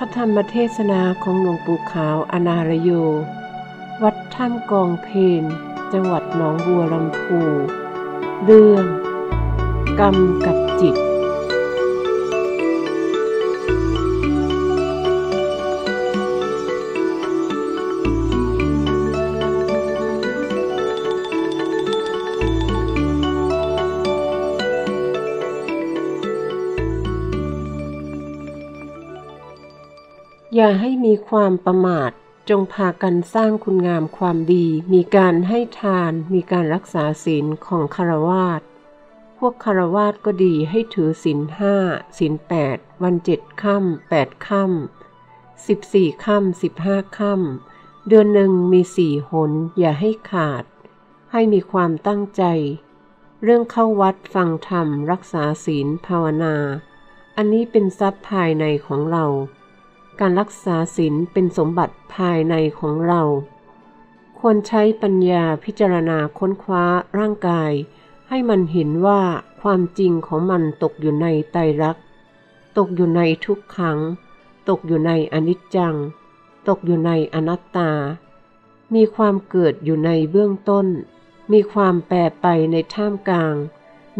ระธรรมเทศนาของหลวงปู่ขาวอนารโย วัดถ้ำกองเพนจังหวัดหนองบัวลำพู เรื่อง กรรมกับจิต อย่าให้มีความประมาท จงพากันสร้างคุณงามความดี มีการให้ทาน มีการรักษาศีลของคารวาสพวกคารวาสก็ดีให้ถือศีลห้าศีลแปดวันเจ็ดค่ำแปดค่ำสิบสี่ค่ำสิบห้าค่ำเดือนหนึ่งมีสี่หน อย่าให้ขาด ให้มีความตั้งใจ เรื่องเข้าวัดฟังธรรม รักษาศีลภาวนา อันนี้เป็นทรัพย์ภายในของเรา การรักษาศีลเป็นสมบัติภายในของเรา ควรใช้ปัญญาพิจารณาค้นคว้าร่างกาย ให้มันเห็นว่าความจริงของมันตกอยู่ในไตรลักษณ์ตกอยู่ในทุกขัง ตกอยู่ในอนิจจัง ตกอยู่ในอนัตตา มีความเกิดอยู่ในเบื้องต้น มีความแปรไปในท่ามกลาง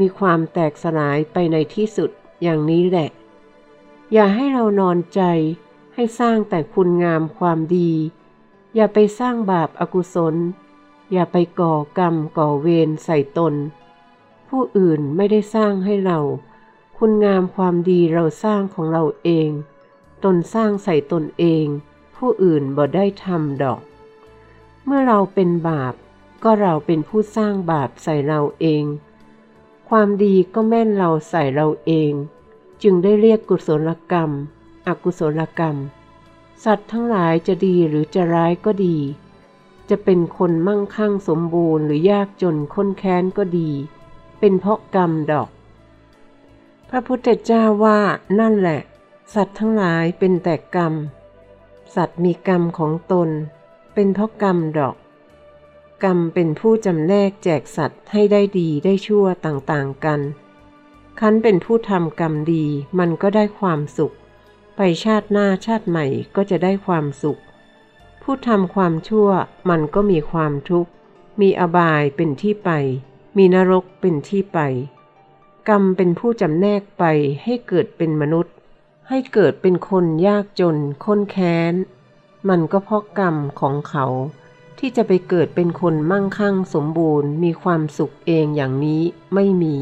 มีความแตกสลายไปในที่สุดอย่างนี้แหละ อย่าให้เรานอนใจ ให้สร้างแต่คุณงามความดี อย่าไปสร้างบาปอากุศล อย่าไปก่อกรรมก่อเวรใส่ตน ผู้อื่นไม่ได้สร้างให้เรา คุณงามความดีเราสร้างของเราเอง ตนสร้างใส่ตนเอง ผู้อื่นบ่ได้ทำดอก เมื่อเราเป็นบาปก็เราเป็นผู้สร้างบาปใส่เราเอง ความดีก็แม่นเราใส่เราเอง จึงได้เรียกกุศลกรรม อกุศลกรรม สัตว์ทั้งหลายจะดีหรือจะร้ายก็ดี จะเป็นคนมั่งคั่งสมบูรณ์หรือยากจนค้นแค้นก็ดี เป็นเพราะกรรมดอก พระพุทธเจ้าว่านั่นแหละ สัตว์ทั้งหลายเป็นแต่กรรม สัตว์มีกรรมของตน เป็นเพราะกรรมดอก กรรมเป็นผู้จำแนกแจกสัตว์ให้ได้ดีได้ชั่วต่างๆกันคันเป็นผู้ทำกรรมดีมันก็ได้ความสุข ไปชาติหน้าชาติใหม่ก็จะได้ความสุข ผู้ทำความชั่วมันก็มีความทุกข์ มีอบายเป็นที่ไป มีนรกเป็นที่ไป กรรมเป็นผู้จำแนกไปให้เกิดเป็นมนุษย์ ให้เกิดเป็นคนยากจนค้นแค้น มันก็เพราะกรรมของเขาที่จะไปเกิดเป็นคนมั่งคั่งสมบูรณ์ มีความสุขเองอย่างนี้ไม่มี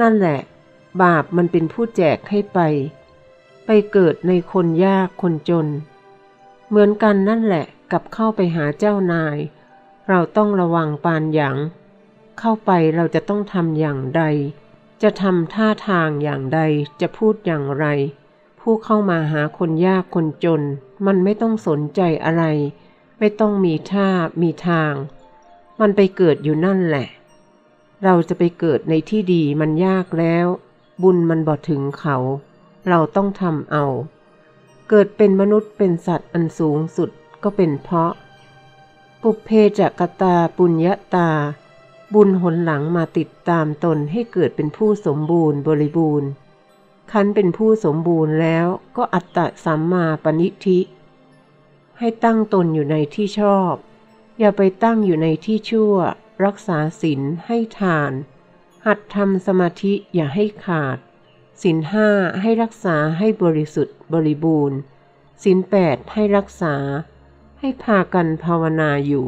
นั่นแหละ บาปมันเป็นผู้แจกให้ไป ไปเกิดในคนยากคนจน เหมือนกันนั่นแหละกับเข้าไปหาเจ้านาย เราต้องระวังปานอย่างเข้าไปเราจะต้องทำอย่างใด จะทำท่าทางอย่างใดจะพูดอย่างไร ผู้เข้ามาหาคนยากคนจน มันไม่ต้องสนใจอะไร ไม่ต้องมีท่ามีทาง มันไปเกิดอยู่นั่นแหละ เราจะไปเกิดในที่ดีมันยากแล้ว บุญมันบ่ถึงเขา เราต้องทำเอา เกิดเป็นมนุษย์เป็นสัตว์อันสูงสุดก็เป็นเพราะ ปุเพจักตาปุญญาตา บุญหนหลังมาติดตามตนให้เกิดเป็นผู้สมบูรณ์บริบูรณ์ คันเป็นผู้สมบูรณ์แล้วก็อัตตะสัมมาปณิธิ ให้ตั้งตนอยู่ในที่ชอบ อย่าไปตั้งอยู่ในที่ชั่ว รักษาศีลให้ทาน หัดทำสมาธิอย่าให้ขาด ศีลห้าให้รักษาให้บริสุทธิ์บริบูรณ์ศีลแปดให้รักษา ให้พากันภาวนาอยู่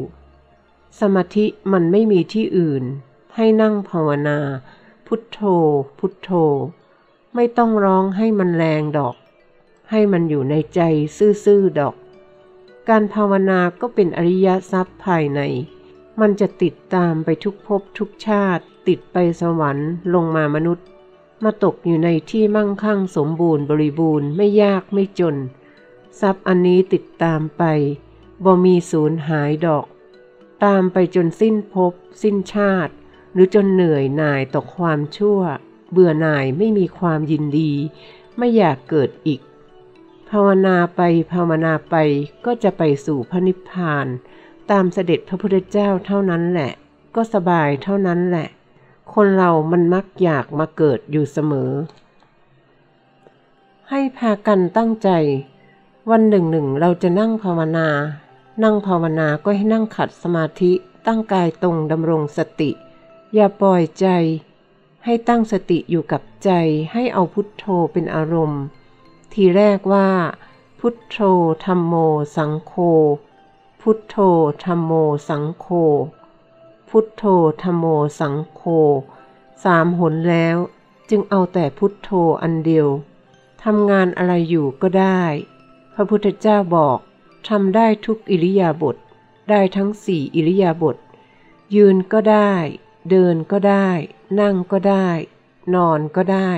สมาธิมันไม่มีที่อื่น ให้นั่งภาวนา พุทโธ พุทโธ ไม่ต้องร้องให้มันแรงดอก ให้มันอยู่ในใจซื่อๆดอก การภาวนาก็เป็นอริยทรัพย์ภายใน มันจะติดตามไปทุกภพทุกชาติ ติดไปสวรรค์ลงมามนุษย์ มาตกอยู่ในที่มั่งคั่งสมบูรณ์บริบูรณ์ไม่ยากไม่จน ทรัพย์อันนี้ติดตามไปบ่มีสูญหายดอก ตามไปจนสิ้นภพสิ้นชาติ หรือจนเหนื่อยหน่ายต่อความชั่ว เบื่อหน่ายไม่มีความยินดี ไม่อยากเกิดอีก ภาวนาไปภาวนาไปก็จะไปสู่พระนิพพาน ตามเสด็จพระพุทธเจ้าเท่านั้นแหละ ก็สบายเท่านั้นแหละ คนเรามันมักอยากมาเกิดอยู่เสมอ ให้พากันตั้งใจ วันหนึ่งหนึ่งเราจะนั่งภาวนา นั่งภาวนาก็ให้นั่งขัดสมาธิตั้งกายตรงดำรงสติ อย่าปล่อยใจ ให้ตั้งสติอยู่กับใจให้เอาพุทโธเป็นอารมณ์ ทีแรกว่า พุทโธธรรมโมสังโฆพุทโธธรรมโมสังโฆ พุทโธธรมโมสังโฆสามหนแล้ว จึงเอาแต่พุทโธอันเดียวทำงานอะไรอยู่ก็ได้ พระพุทธเจ้าบอกทำได้ทุกอิริยาบถได้ทั้งสี่อิริยาบถยืนก็ได้ เดินก็ได้ นั่งก็ได้ นอนก็ได้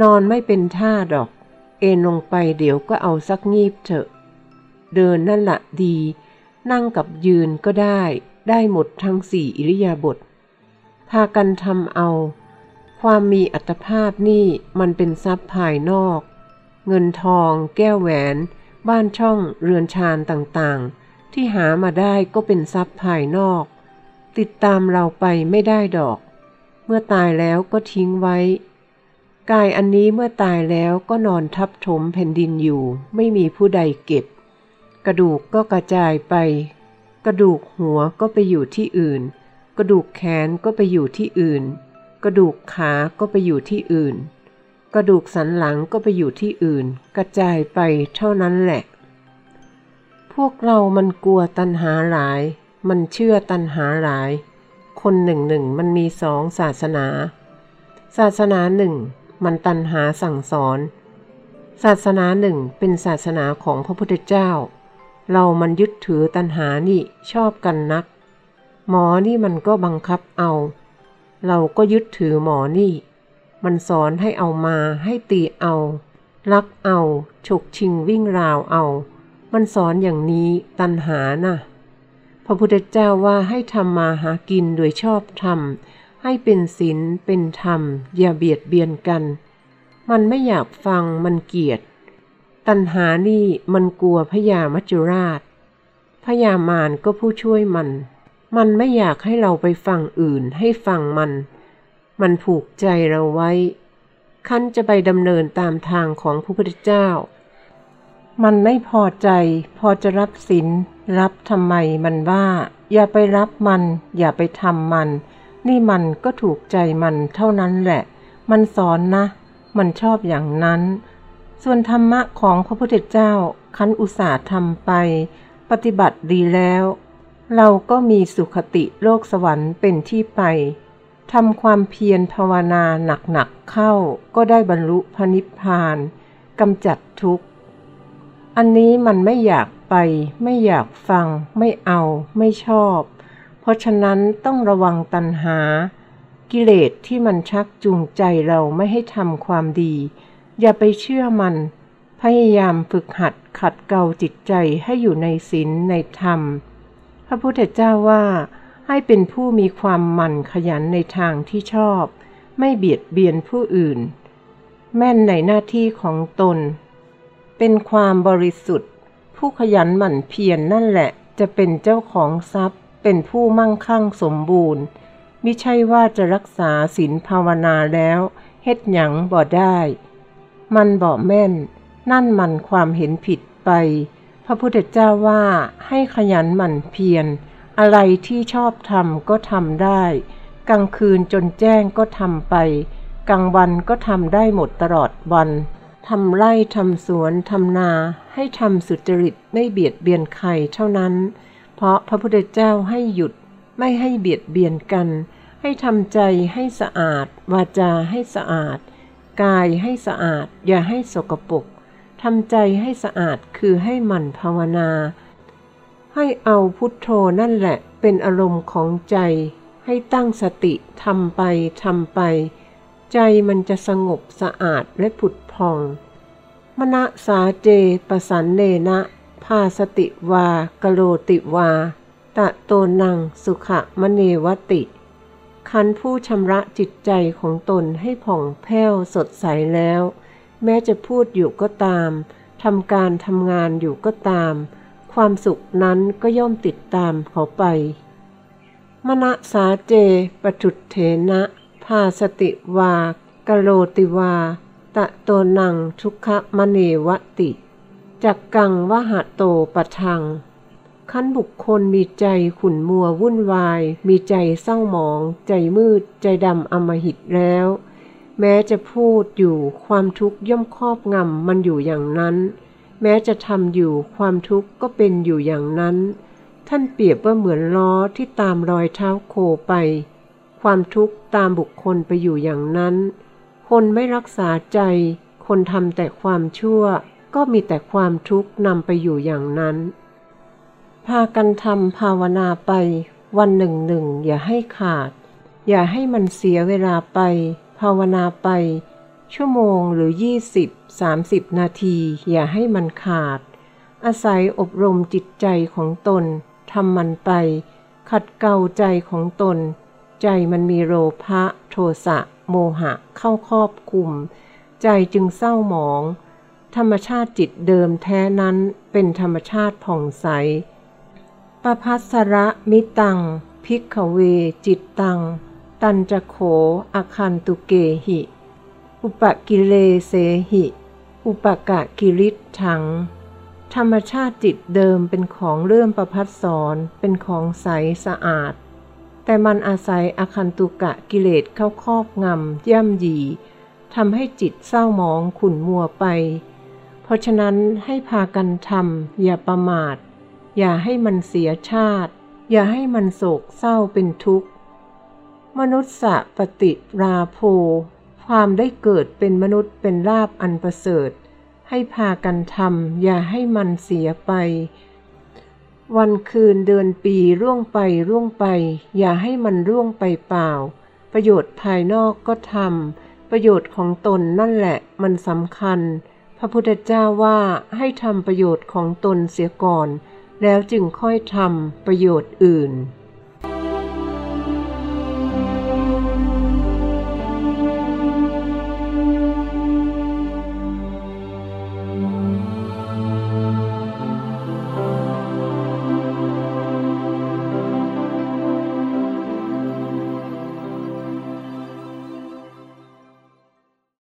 นอนไม่เป็นท่าดอก เอนลงไปเดี๋ยวก็เอาสักงีบเถอะ เดินนั่นละดี นั่งกับยืนก็ได้ ได้หมดทั้งสี่อิริยาบถพากันทำเอา ความมีอัตภาพนี่มันเป็นทรัพย์ภายนอก เงินทอง แก้วแหวน บ้านช่องเรือนชานต่างๆ ที่หามาได้ก็เป็นทรัพย์ภายนอก ติดตามเราไปไม่ได้ดอก เมื่อตายแล้วก็ทิ้งไว้ กายอันนี้เมื่อตายแล้วก็นอนทับถมแผ่นดินอยู่ ไม่มีผู้ใดเก็บ กระดูกก็กระจายไป กระดูกหัวก็ไปอยู่ที่อื่น กระดูกแขนก็ไปอยู่ที่อื่น กระดูกขาก็ไปอยู่ที่อื่น กระดูกสันหลังก็ไปอยู่ที่อื่น กระจายไปเท่านั้นแหละ พวกเรามันกลัวตัณหาหลาย มันเชื่อตัณหาหลาย คนหนึ่งหนึ่งมันมีสองศาสนา ศาสนาหนึ่งมันตัณหาสั่งสอน ศาสนาหนึ่งเป็นศาสนาของพระพุทธเจ้า เรามันยึดถือตัณหานี่ชอบกันนัก หมอนี่มันก็บังคับเอา เราก็ยึดถือหมอนี่ มันสอนให้เอามาให้ตีเอา ลักเอา ฉกชิงวิ่งราวเอา มันสอนอย่างนี้ตันหานะ่ะ พระพุทธเจ้าว่าให้ทำมาหากินโดยชอบธรรม ให้เป็นศีลเป็นธรรม อย่าเบียดเบียนกัน มันไม่อยากฟังมันเกลียด ตันหานี่มันกลัวพญามัจจุราชพญามารก็ผู้ช่วยมัน มันไม่อยากให้เราไปฟังอื่นให้ฟังมัน มันผูกใจเราไว้ ขั้นจะไปดำเนินตามทางของพระพุทธเจ้า มันไม่พอใจ พอจะรับศีลรับทำไมมันว่า อย่าไปรับมัน อย่าไปทำมัน นี่มันก็ถูกใจมันเท่านั้นแหละ มันสอนนะ มันชอบอย่างนั้น ส่วนธรรมะของพระพุทธเจ้าคันอุตสาห์ทำไป ปฏิบัติดีแล้ว เราก็มีสุขติโลกสวรรค์เป็นที่ไปทำความเพียรภาวนาหนักๆเข้าก็ได้บรรลุพระนิพพานกำจัดทุกข์ อันนี้มันไม่อยากไป ไม่อยากฟัง ไม่เอา ไม่ชอบ เพราะฉะนั้นต้องระวังตัณหา กิเลสที่มันชักจูงใจเราไม่ให้ทำความดี อย่าไปเชื่อมัน พยายามฝึกหัดขัดเกลาจิตใจให้อยู่ในศีลในธรรม พระพุทธเจ้าว่าให้เป็นผู้มีความหมั่นขยันในทางที่ชอบ ไม่เบียดเบียนผู้อื่น แม่นในหน้าที่ของตน เป็นความบริสุทธิ์ ผู้ขยันหมั่นเพียรนนั่นแหละ จะเป็นเจ้าของทรัพย์ เป็นผู้มั่งคั่งสมบูรณ์มิใช่ว่าจะรักษาศีลภาวนาแล้วเฮ็ดหยังบ่ได้ มันบ่แม่น นั่นมันความเห็นผิดไป พระพุทธเจ้าว่าให้ขยันหมั่นเพียร อะไรที่ชอบทำก็ทำได้ กลางคืนจนแจ้งก็ทำไป กลางวันก็ทำได้หมดตลอดวันทำไร่ทำสวนทำนาให้ทำสุจริตไม่เบียดเบียนใครเท่านั้น เพราะพระพุทธเจ้าให้หยุดไม่ให้เบียดเบียนกัน ให้ทำใจให้สะอาด วาจาให้สะอาด กายให้สะอาด อย่าให้สกปรกทำใจให้สะอาดคือให้หมั่นภาวนา ให้เอาพุทโธนั่นแหละเป็นอารมณ์ของใจ ให้ตั้งสติทำไปทำไป ใจมันจะสงบสะอาดและผุดพอง มณสาเจประสันเนนะพาสติวากโลติวา ตะโตนังสุขะมเนวติ คันผู้ชำระจิตใจของตนให้ผ่องแผ้วสดใสแล้ว แม้จะพูดอยู่ก็ตามทำการทำงานอยู่ก็ตาม ความสุขนั้นก็ย่อมติดตามเขาไป มณสาเจปจุดเถนะพาสติวากโลติวา ตะโตนังทุกขมเนวติจจากกังวหะโตปะทัง ขั้นบุคคลมีใจขุ่นมัววุ่นวาย มีใจเศร้าหมอง ใจมืด ใจดำอมหิตแล้ว แม้จะพูดอยู่ความทุกข์ย่อมครอบงำมันอยู่อย่างนั้น แม้จะทำอยู่ความทุกข์ก็เป็นอยู่อย่างนั้น ท่านเปรียบว่าเหมือนล้อที่ตามรอยเท้าโคไป ความทุกข์ตามบุคคลไปอยู่อย่างนั้น คนไม่รักษาใจ คนทำแต่ความชั่ว ก็มีแต่ความทุกข์นำไปอยู่อย่างนั้น พากันทำภาวนาไป วันหนึ่งหนึ่งอย่าให้ขาด อย่าให้มันเสียเวลาไป ภาวนาไป ชั่วโมงหรือ 20 30 นาที อย่าให้มันขาด อาศัยอบรมจิตใจของตนทำมันไป ขัดเกลาใจของตน ใจมันมีโลภะโทสะ โมหะเข้าครอบคุม ใจจึงเศร้าหมอง ธรรมชาติจิตเดิมแท้นั้นเป็นธรรมชาติผ่องใส ปภัสระมิตัง พิกขเวจิตตัง ตันจะโขอาคันตุเกหิ อุปกิเลเสหิ อุปกะกิริถัง ธรรมชาติจิตเดิมเป็นของเลื่อมประพัดสอนเป็นของใสสะอาด แต่มันอาศัยอาคันตุกะกิเลสเข้าครอบงำย่ำยีทำให้จิตเศร้าหมองขุ่นมัวไป เพราะฉะนั้นให้พากันทำอย่าประมาท อย่าให้มันเสียชาติ อย่าให้มันโศกเศร้าเป็นทุกข์ มนุษย์สะปฏิราโภ ความได้เกิดเป็นมนุษย์เป็นลาบอันประเสริฐ ให้พากันทำอย่าให้มันเสียไป วันคืนเดือนปีร่วงไปร่วงไป อย่าให้มันร่วงไปเปล่า ประโยชน์ภายนอกก็ทำประโยชน์ของตนนั่นแหละมันสำคัญ พระพุทธเจ้าว่าให้ทำประโยชน์ของตนเสียก่อน แล้วจึงค่อยทำประโยชน์อื่น